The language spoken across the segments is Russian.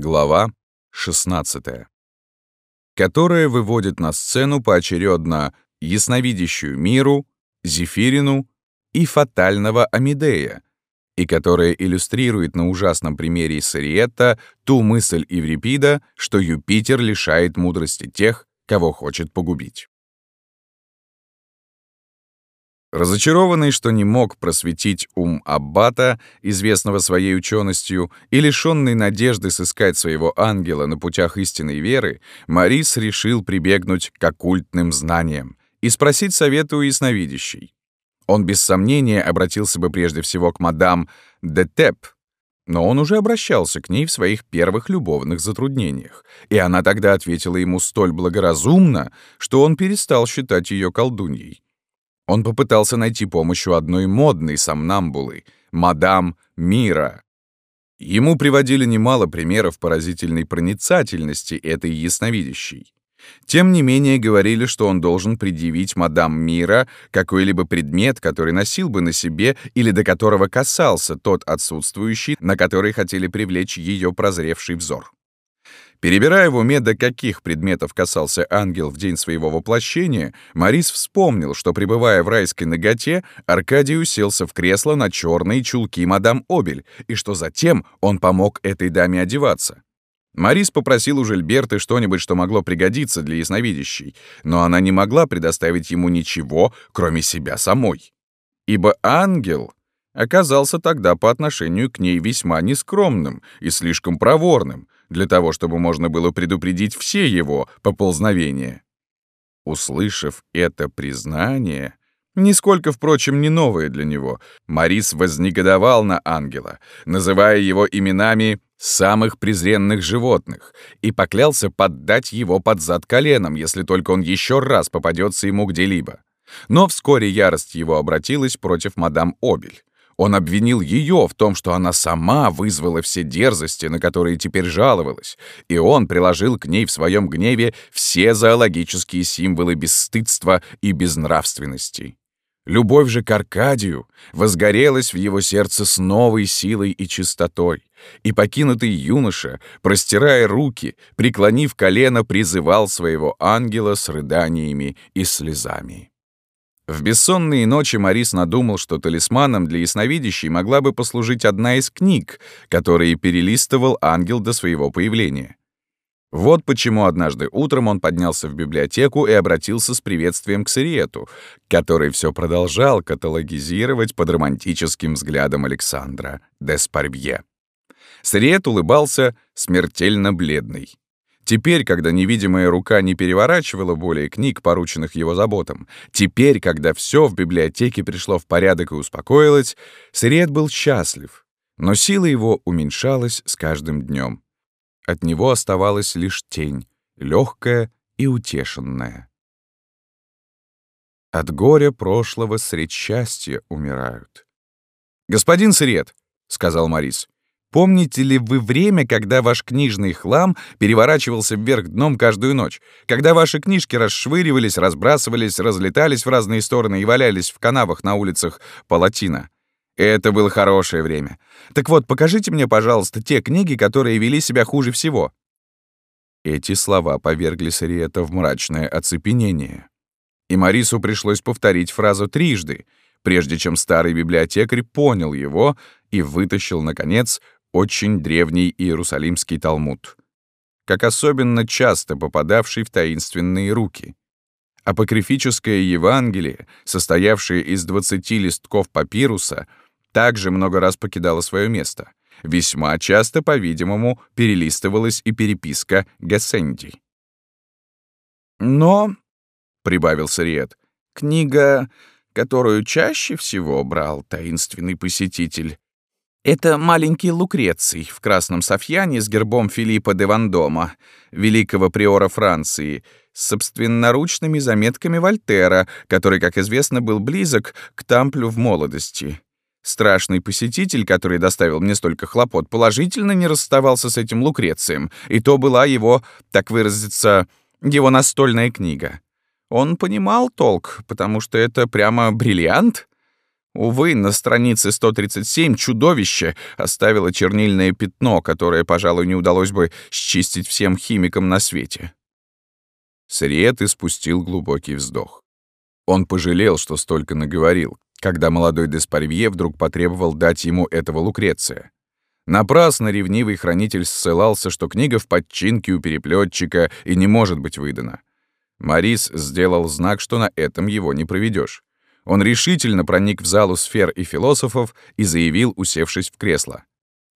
Глава 16. Которая выводит на сцену поочередно ясновидящую Миру, Зефирину и фатального Амидея, и которая иллюстрирует на ужасном примере Сариетта ту мысль Еврипида, что Юпитер лишает мудрости тех, кого хочет погубить. Разочарованный, что не мог просветить ум Аббата, известного своей ученостью, и лишенный надежды сыскать своего ангела на путях истинной веры, Марис решил прибегнуть к оккультным знаниям и спросить совета у ясновидящей. Он без сомнения обратился бы прежде всего к мадам Детеп, но он уже обращался к ней в своих первых любовных затруднениях, и она тогда ответила ему столь благоразумно, что он перестал считать ее колдуньей. Он попытался найти помощь у одной модной сомнамбулы, мадам Мира. Ему приводили немало примеров поразительной проницательности этой ясновидящей. Тем не менее говорили, что он должен предъявить мадам Мира какой-либо предмет, который носил бы на себе или до которого касался тот отсутствующий, на который хотели привлечь ее прозревший взор. Перебирая в уме, до каких предметов касался ангел в день своего воплощения, Морис вспомнил, что, пребывая в райской ноготе, Аркадий уселся в кресло на черные чулки мадам Обель, и что затем он помог этой даме одеваться. Морис попросил у Жильберты что-нибудь, что могло пригодиться для ясновидящей, но она не могла предоставить ему ничего, кроме себя самой. Ибо ангел оказался тогда по отношению к ней весьма нескромным и слишком проворным, для того, чтобы можно было предупредить все его поползновения. Услышав это признание, нисколько, впрочем, не новое для него, Морис вознегодовал на ангела, называя его именами самых презренных животных, и поклялся поддать его под зад коленом, если только он еще раз попадется ему где-либо. Но вскоре ярость его обратилась против мадам Обель. Он обвинил ее в том, что она сама вызвала все дерзости, на которые теперь жаловалась, и он приложил к ней в своем гневе все зоологические символы бесстыдства и безнравственности. Любовь же к Аркадию возгорелась в его сердце с новой силой и чистотой, и покинутый юноша, простирая руки, преклонив колено, призывал своего ангела с рыданиями и слезами. В бессонные ночи Морис надумал, что талисманом для ясновидящей могла бы послужить одна из книг, которые перелистывал ангел до своего появления. Вот почему однажды утром он поднялся в библиотеку и обратился с приветствием к Сириету, который все продолжал каталогизировать под романтическим взглядом Александра де Спарбье. Сириет улыбался смертельно бледный. Теперь, когда невидимая рука не переворачивала более книг, порученных его заботам, теперь, когда все в библиотеке пришло в порядок и успокоилось, Сред был счастлив, но сила его уменьшалась с каждым днем. От него оставалась лишь тень, легкая и утешенная. От горя прошлого средь счастья умирают. «Господин Сред», — сказал Морис, Помните ли вы время, когда ваш книжный хлам переворачивался вверх дном каждую ночь? Когда ваши книжки расшвыривались, разбрасывались, разлетались в разные стороны и валялись в канавах на улицах Палатина? Это было хорошее время. Так вот, покажите мне, пожалуйста, те книги, которые вели себя хуже всего. Эти слова повергли Сариэта в мрачное оцепенение. И Марису пришлось повторить фразу трижды, прежде чем старый библиотекарь понял его и вытащил, наконец, очень древний Иерусалимский Талмуд, как особенно часто попадавший в таинственные руки. Апокрифическое Евангелие, состоявшее из 20 листков папируса, также много раз покидало свое место. Весьма часто, по-видимому, перелистывалась и переписка Гессенди. «Но», — прибавил Сариет, — «книга, которую чаще всего брал таинственный посетитель, это маленький Лукреций в красном софьяне с гербом Филиппа де Вандома, великого приора Франции, с собственноручными заметками Вольтера, который, как известно, был близок к Тамплю в молодости. Страшный посетитель, который доставил мне столько хлопот, положительно не расставался с этим Лукрецием, и то была его, так выразиться, его настольная книга. Он понимал толк, потому что это прямо бриллиант — Увы, на странице 137 чудовище оставило чернильное пятно, которое, пожалуй, не удалось бы счистить всем химикам на свете. Сриет испустил глубокий вздох. Он пожалел, что столько наговорил, когда молодой Деспарвье вдруг потребовал дать ему этого Лукреция. Напрасно ревнивый хранитель ссылался, что книга в подчинке у переплетчика и не может быть выдана. Марис сделал знак, что на этом его не проведешь. Он решительно проник в залу сфер и философов и заявил, усевшись в кресло.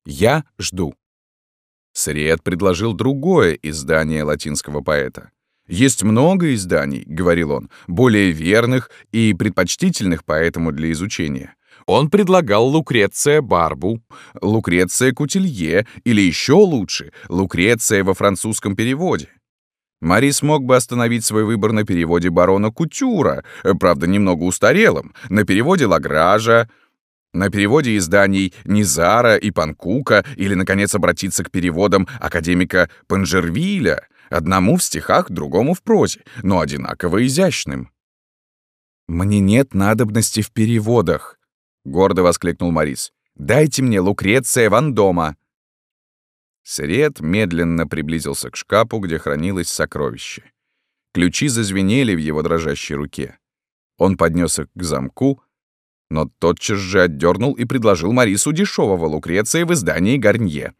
«Я жду». Сриет предложил другое издание латинского поэта. «Есть много изданий», — говорил он, — «более верных и предпочтительных поэтому для изучения. Он предлагал Лукреция Барбу, Лукреция Кутилье или еще лучше, Лукреция во французском переводе. Мари смог бы остановить свой выбор на переводе барона Кутюра, правда, немного устарелым, на переводе Лагража, на переводе изданий Низара и Панкука или, наконец, обратиться к переводам академика Панжервиля, одному в стихах, другому в прозе, но одинаково изящным. «Мне нет надобности в переводах», — гордо воскликнул Морис. «Дайте мне Лукреция Вандома!» Сред медленно приблизился к шкафу, где хранилось сокровище. Ключи зазвенели в его дрожащей руке. Он поднес их к замку, но тотчас же отдернул и предложил Марису дешевого Лукреция в издании Гарнье.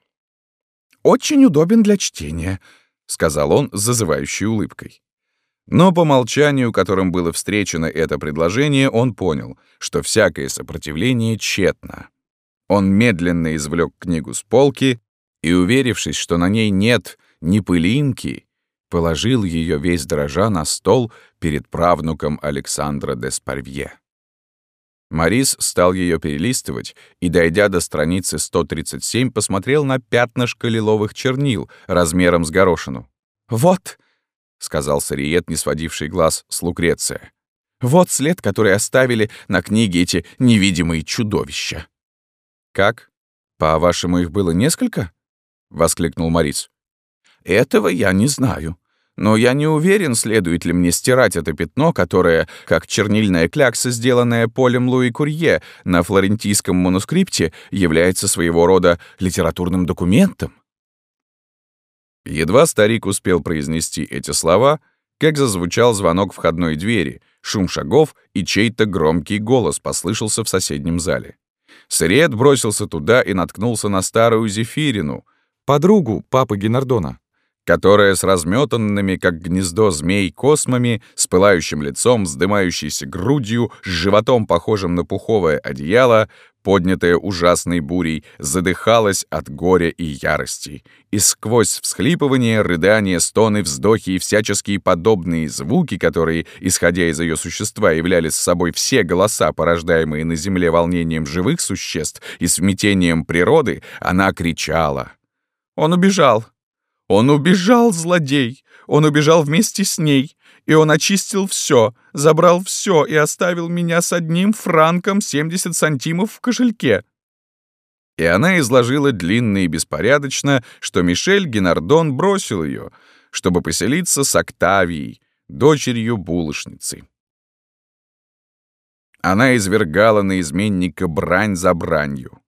«Очень удобен для чтения», — сказал он с зазывающей улыбкой. Но по молчанию, которым было встречено это предложение, он понял, что всякое сопротивление тщетно. Он медленно извлек книгу с полки и, уверившись, что на ней нет ни пылинки, положил ее весь дрожа на стол перед правнуком Александра де Спарвье. Морис стал ее перелистывать и, дойдя до страницы 137, посмотрел на пятнышко лиловых чернил размером с горошину. «Вот!» — сказал Сариет, не сводивший глаз с Лукреция. «Вот след, который оставили на книге эти невидимые чудовища». «Как? По-вашему, их было несколько?» — воскликнул Морис. «Этого я не знаю. Но я не уверен, следует ли мне стирать это пятно, которое, как чернильная клякса, сделанная Полем Луи Курье на флорентийском манускрипте, является своего рода литературным документом. Едва старик успел произнести эти слова, как зазвучал звонок входной двери, шум шагов и чей-то громкий голос послышался в соседнем зале. Сред бросился туда и наткнулся на старую Зефирину, подругу папы Генардона которая с разметанными, как гнездо змей, космами, с пылающим лицом, вздымающейся грудью, с животом, похожим на пуховое одеяло, поднятая ужасной бурей, задыхалась от горя и ярости. И сквозь всхлипывания, рыдания, стоны, вздохи и всяческие подобные звуки, которые, исходя из ее существа, являли с собой все голоса, порождаемые на земле волнением живых существ и смятением природы, она кричала. «Он убежал! Он убежал, злодей! Он убежал вместе с ней, и он очистил все, забрал все и оставил меня с одним франком 70 сантимов в кошельке. И она изложила длинно и беспорядочно, что Мишель Генардон бросил ее, чтобы поселиться с Октавией, дочерью булочницы. Она извергала на изменника брань за бранью.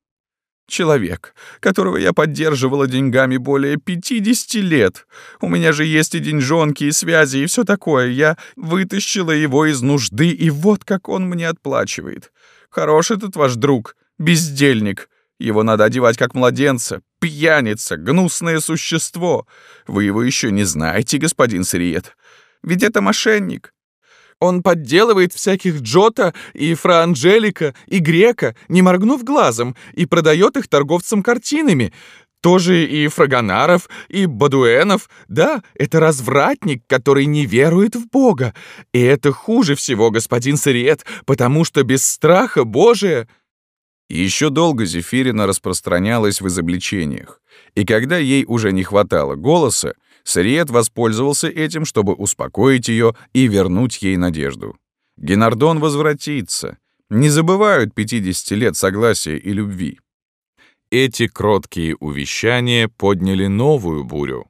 Человек, которого я поддерживала деньгами более 50 лет. У меня же есть и деньжонки, и связи, и все такое. Я вытащила его из нужды, и вот как он мне отплачивает. Хорош этот ваш друг, бездельник. Его надо одевать как младенца, пьяница, гнусное существо. Вы его еще не знаете, господин Сириет. Ведь это мошенник. Он подделывает всяких Джота и Фра Анджелика и Грека, не моргнув глазом, и продает их торговцам картинами. Тоже и Фрагонаров, и Бадуэнов. Да, это развратник, который не верует в Бога. И это хуже всего, господин Сариет, потому что без страха Божия... Еще долго Зефирина распространялась в изобличениях, и когда ей уже не хватало голоса, Сариет воспользовался этим, чтобы успокоить ее и вернуть ей надежду. Генардон возвратится. Не забывают 50 лет согласия и любви. Эти кроткие увещания подняли новую бурю.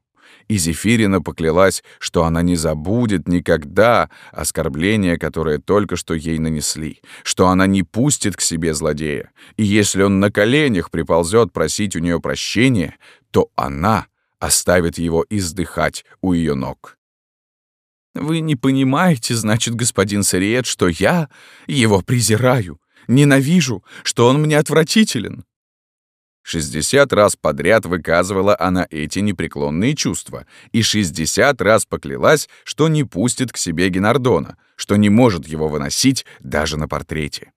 и Зефирина поклялась, что она не забудет никогда оскорбления, которое только что ей нанесли, что она не пустит к себе злодея, и если он на коленях приползет просить у нее прощения, то она оставит его издыхать у ее ног. «Вы не понимаете, значит, господин Сариет, что я его презираю, ненавижу, что он мне отвратителен?» Шестьдесят раз подряд выказывала она эти непреклонные чувства, и шестьдесят раз поклялась, что не пустит к себе Генардона, что не может его выносить даже на портрете.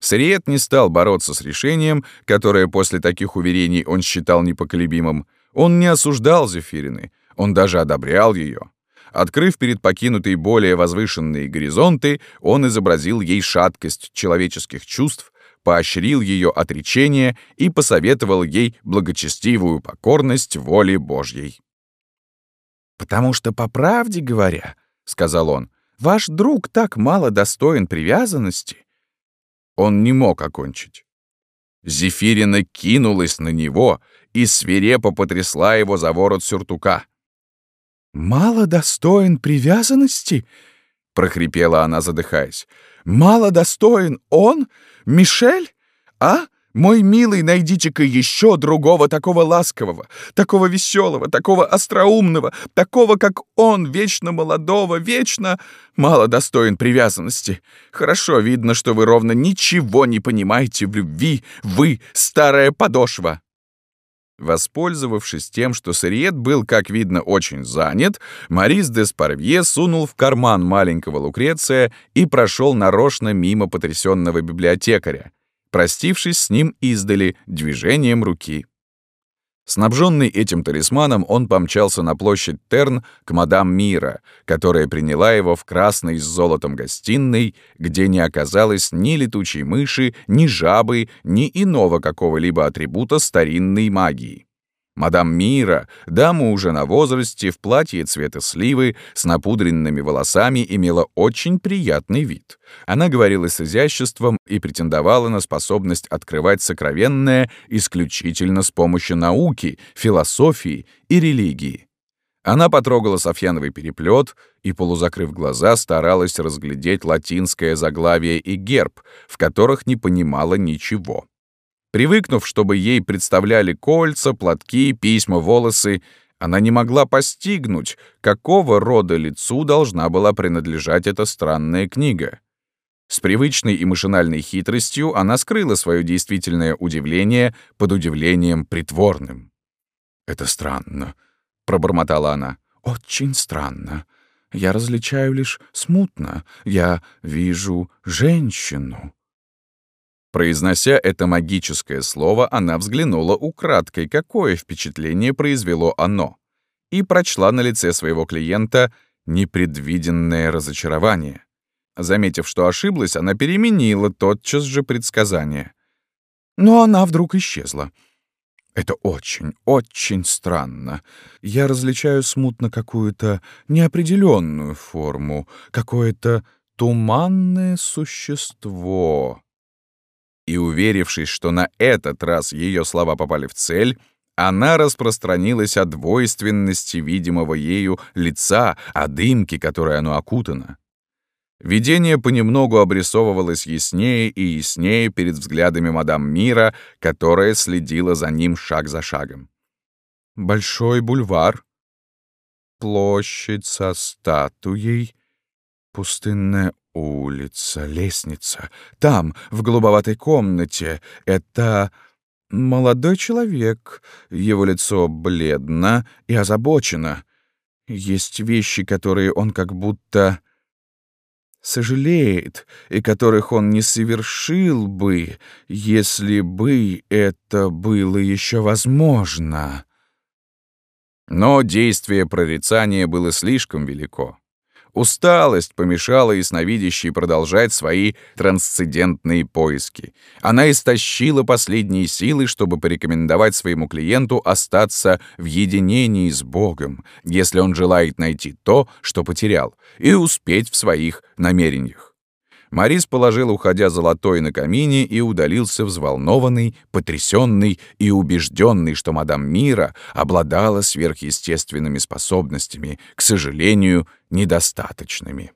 Сриет не стал бороться с решением, которое после таких уверений он считал непоколебимым. Он не осуждал Зефирины, он даже одобрял ее. Открыв перед покинутой более возвышенные горизонты, он изобразил ей шаткость человеческих чувств, поощрил ее отречение и посоветовал ей благочестивую покорность воле Божьей. «Потому что, по правде говоря, — сказал он, — ваш друг так мало достоин привязанности». Он не мог окончить. Зефирина кинулась на него и свирепо потрясла его за ворот сюртука. «Мало достоин привязанности?» — прохрипела она, задыхаясь. «Мало достоин он, Мишель? А? Мой милый, найдите-ка еще другого такого ласкового, такого веселого, такого остроумного, такого, как он, вечно молодого, вечно мало достоин привязанности. Хорошо видно, что вы ровно ничего не понимаете в любви, вы старая подошва». Воспользовавшись тем, что Сариет был, как видно, очень занят, Марис де Спарвье сунул в карман маленького Лукреция и прошел нарочно мимо потрясенного библиотекаря, простившись с ним издали движением руки. Снабженный этим талисманом, он помчался на площадь Терн к мадам Мира, которая приняла его в красной с золотом гостиной, где не оказалось ни летучей мыши, ни жабы, ни иного какого-либо атрибута старинной магии. Мадам Мира, дама уже на возрасте, в платье цвета сливы, с напудренными волосами, имела очень приятный вид. Она говорила с изяществом и претендовала на способность открывать сокровенное исключительно с помощью науки, философии и религии. Она потрогала Софьяновый переплет и, полузакрыв глаза, старалась разглядеть латинское заглавие и герб, в которых не понимала ничего. Привыкнув, чтобы ей представляли кольца, платки, письма, волосы, она не могла постигнуть, какого рода лицу должна была принадлежать эта странная книга. С привычной и машинальной хитростью она скрыла свое действительное удивление под удивлением притворным. «Это странно», — пробормотала она. «Очень странно. Я различаю лишь смутно. Я вижу женщину». Произнося это магическое слово, она взглянула украдкой, какое впечатление произвело оно, и прочла на лице своего клиента непредвиденное разочарование. Заметив, что ошиблась, она переменила тотчас же предсказание. Но она вдруг исчезла. Это очень, очень странно. Я различаю смутно какую-то неопределенную форму, какое-то туманное существо и, уверившись, что на этот раз ее слова попали в цель, она распространилась о двойственности видимого ею лица, о дымке, которой оно окутано. Видение понемногу обрисовывалось яснее и яснее перед взглядами мадам Мира, которая следила за ним шаг за шагом. Большой бульвар, площадь со статуей, пустынное Улица, лестница. Там, в голубоватой комнате, это молодой человек. Его лицо бледно и озабочено. Есть вещи, которые он как будто сожалеет, и которых он не совершил бы, если бы это было еще возможно. Но действие прорицания было слишком велико. Усталость помешала ясновидящей продолжать свои трансцендентные поиски. Она истощила последние силы, чтобы порекомендовать своему клиенту остаться в единении с Богом, если он желает найти то, что потерял, и успеть в своих намерениях. Морис положил, уходя золотой на камине, и удалился взволнованный, потрясенный и убежденный, что мадам Мира обладала сверхъестественными способностями, к сожалению, недостаточными.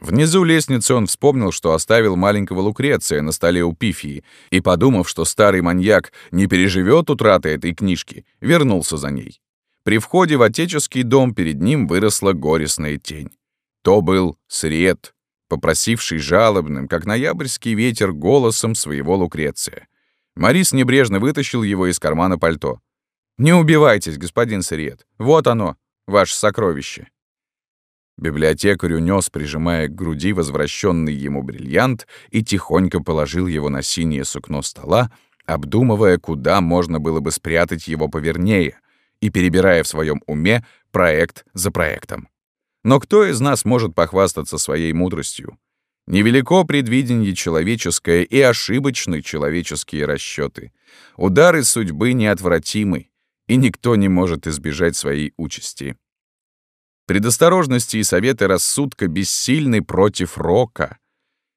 Внизу лестницы он вспомнил, что оставил маленького Лукреция на столе у Пифии, и, подумав, что старый маньяк не переживет утраты этой книжки, вернулся за ней. При входе в отеческий дом перед ним выросла горестная тень. То был Сред, попросивший жалобным, как ноябрьский ветер, голосом своего Лукреция. Марис небрежно вытащил его из кармана пальто. «Не убивайтесь, господин Сред. Вот оно, ваше сокровище». Библиотекарь унес, прижимая к груди возвращенный ему бриллиант, и тихонько положил его на синее сукно стола, обдумывая, куда можно было бы спрятать его повернее, и перебирая в своем уме проект за проектом. Но кто из нас может похвастаться своей мудростью? Невелико предвиденье человеческое и ошибочны человеческие расчеты. Удары судьбы неотвратимы, и никто не может избежать своей участи. Предосторожности и советы рассудка бессильны против рока.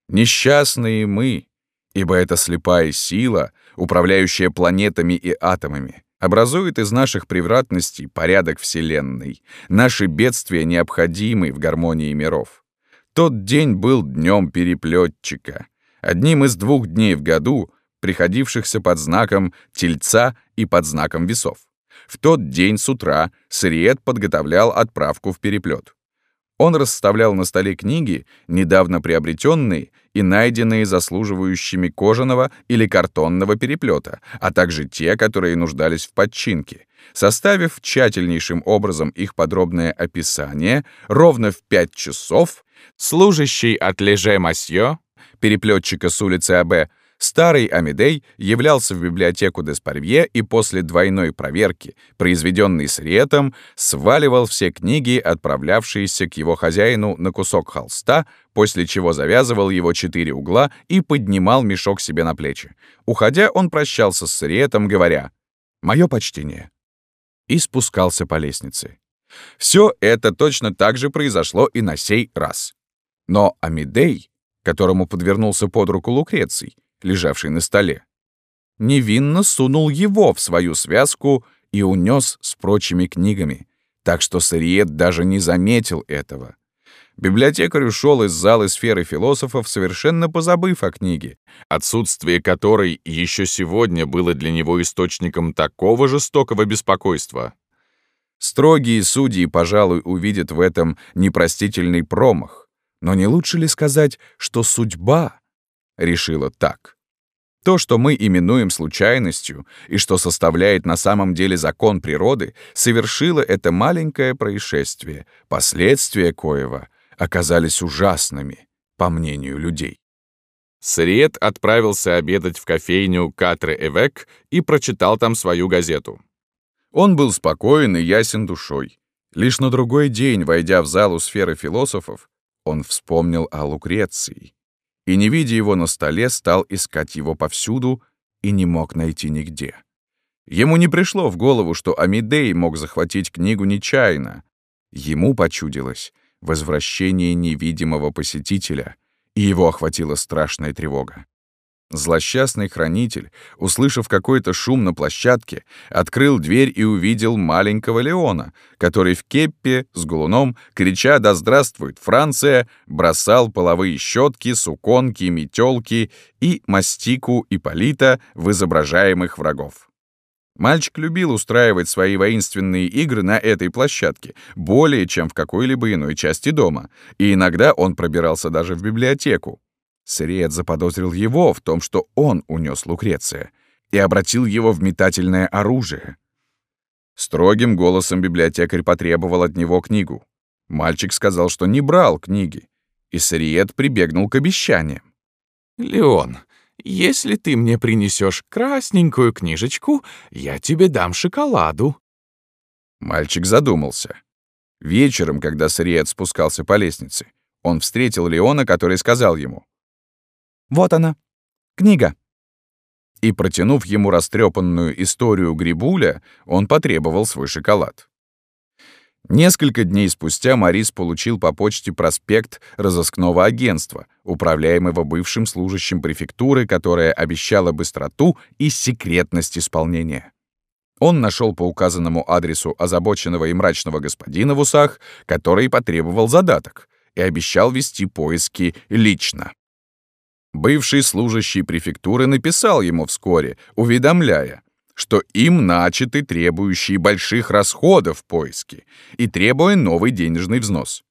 Несчастные мы, ибо эта слепая сила, управляющая планетами и атомами, образует из наших превратностей порядок Вселенной. Наши бедствия необходимы в гармонии миров. Тот день был днем переплетчика, одним из двух дней в году, приходившихся под знаком Тельца и под знаком Весов. В тот день с утра Сриет подготовлял отправку в переплет. Он расставлял на столе книги, недавно приобретенные и найденные заслуживающими кожаного или картонного переплета, а также те, которые нуждались в подчинке. Составив тщательнейшим образом их подробное описание, ровно в пять часов служащий от Леже Масье, переплетчика с улицы АБ, Старый Амидей являлся в библиотеку Деспарвье и после двойной проверки, произведенной с Риетом, сваливал все книги, отправлявшиеся к его хозяину на кусок холста, после чего завязывал его четыре угла и поднимал мешок себе на плечи. Уходя, он прощался с Риетом, говоря «Мое почтение» и спускался по лестнице. Все это точно так же произошло и на сей раз. Но Амидей, которому подвернулся под руку Лукреций, лежавший на столе. Невинно сунул его в свою связку и унес с прочими книгами, так что Сариет даже не заметил этого. Библиотекарь ушел из зала сферы философов, совершенно позабыв о книге, отсутствие которой еще сегодня было для него источником такого жестокого беспокойства. Строгие судьи, пожалуй, увидят в этом непростительный промах. Но не лучше ли сказать, что судьба решила так? То, что мы именуем случайностью и что составляет на самом деле закон природы, совершило это маленькое происшествие, последствия коего оказались ужасными, по мнению людей. Сред отправился обедать в кофейню Катре-Эвек и прочитал там свою газету. Он был спокоен и ясен душой. Лишь на другой день, войдя в залу сферы философов, он вспомнил о Лукреции и, не видя его на столе, стал искать его повсюду и не мог найти нигде. Ему не пришло в голову, что Амидей мог захватить книгу нечаянно. Ему почудилось возвращение невидимого посетителя, и его охватила страшная тревога. Злосчастный хранитель, услышав какой-то шум на площадке, открыл дверь и увидел маленького Леона, который в кеппе с гулуном, крича «Да здравствует Франция!», бросал половые щетки, суконки, метелки и мастику Ипполита в изображаемых врагов. Мальчик любил устраивать свои воинственные игры на этой площадке, более чем в какой-либо иной части дома, и иногда он пробирался даже в библиотеку, Сред заподозрил его в том, что он унес Лукреция, и обратил его в метательное оружие. Строгим голосом библиотекарь потребовал от него книгу. Мальчик сказал, что не брал книги, и Сариет прибегнул к обещаниям. «Леон, если ты мне принесешь красненькую книжечку, я тебе дам шоколаду». Мальчик задумался. Вечером, когда Сариет спускался по лестнице, он встретил Леона, который сказал ему, вот она, книга». И, протянув ему растрепанную историю Грибуля, он потребовал свой шоколад. Несколько дней спустя Морис получил по почте проспект разыскного агентства, управляемого бывшим служащим префектуры, которое обещало быстроту и секретность исполнения. Он нашел по указанному адресу озабоченного и мрачного господина в усах, который потребовал задаток, и обещал вести поиски лично. Бывший служащий префектуры написал ему вскоре, уведомляя, что им начаты требующие больших расходов поиски и требуя новый денежный взнос.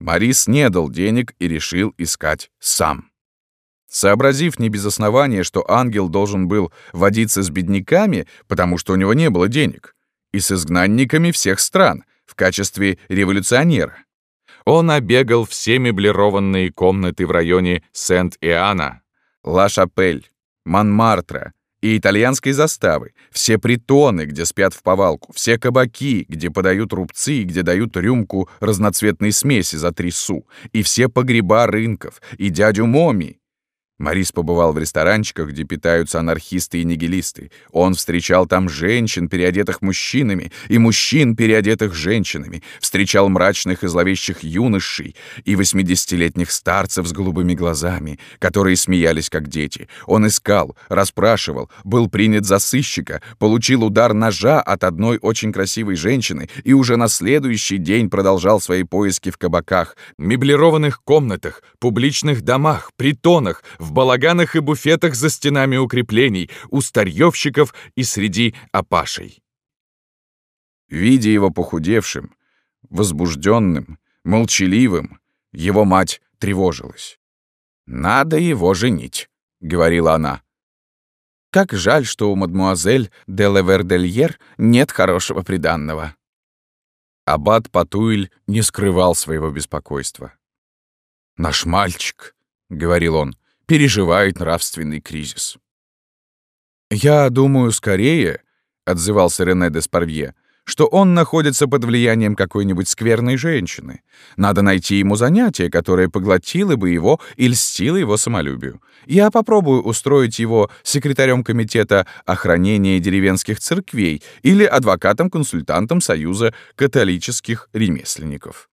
Марис не дал денег и решил искать сам. Сообразив не без основания, что ангел должен был водиться с бедняками, потому что у него не было денег, и с изгнанниками всех стран в качестве революционера, он обегал все меблированные комнаты в районе Сент-Иоанна, Ла-Шапель, Монмартра и итальянской заставы, все притоны, где спят в повалку, все кабаки, где подают рубцы и где дают рюмку разноцветной смеси за три су, и все погреба рынков, и дядю Моми, Морис побывал в ресторанчиках, где питаются анархисты и нигилисты. Он встречал там женщин, переодетых мужчинами, и мужчин, переодетых женщинами. Встречал мрачных и зловещих юношей и восьмидесятилетних старцев с голубыми глазами, которые смеялись как дети. Он искал, расспрашивал, был принят за сыщика, получил удар ножа от одной очень красивой женщины и уже на следующий день продолжал свои поиски в кабаках, меблированных комнатах, публичных домах, притонах, в балаганах и буфетах за стенами укреплений, у старьевщиков и среди опашей. Видя его похудевшим, возбужденным, молчаливым, его мать тревожилась. «Надо его женить», — говорила она. «Как жаль, что у мадмуазель де Левердельер нет хорошего приданного». Аббат Патуиль не скрывал своего беспокойства. «Наш мальчик», — говорил он, переживает нравственный кризис. «Я думаю, скорее», — отзывался Рене де Спарвье, «что он находится под влиянием какой-нибудь скверной женщины. Надо найти ему занятие, которое поглотило бы его и льстило его самолюбию. Я попробую устроить его секретарем комитета охранения деревенских церквей или адвокатом-консультантом Союза католических ремесленников».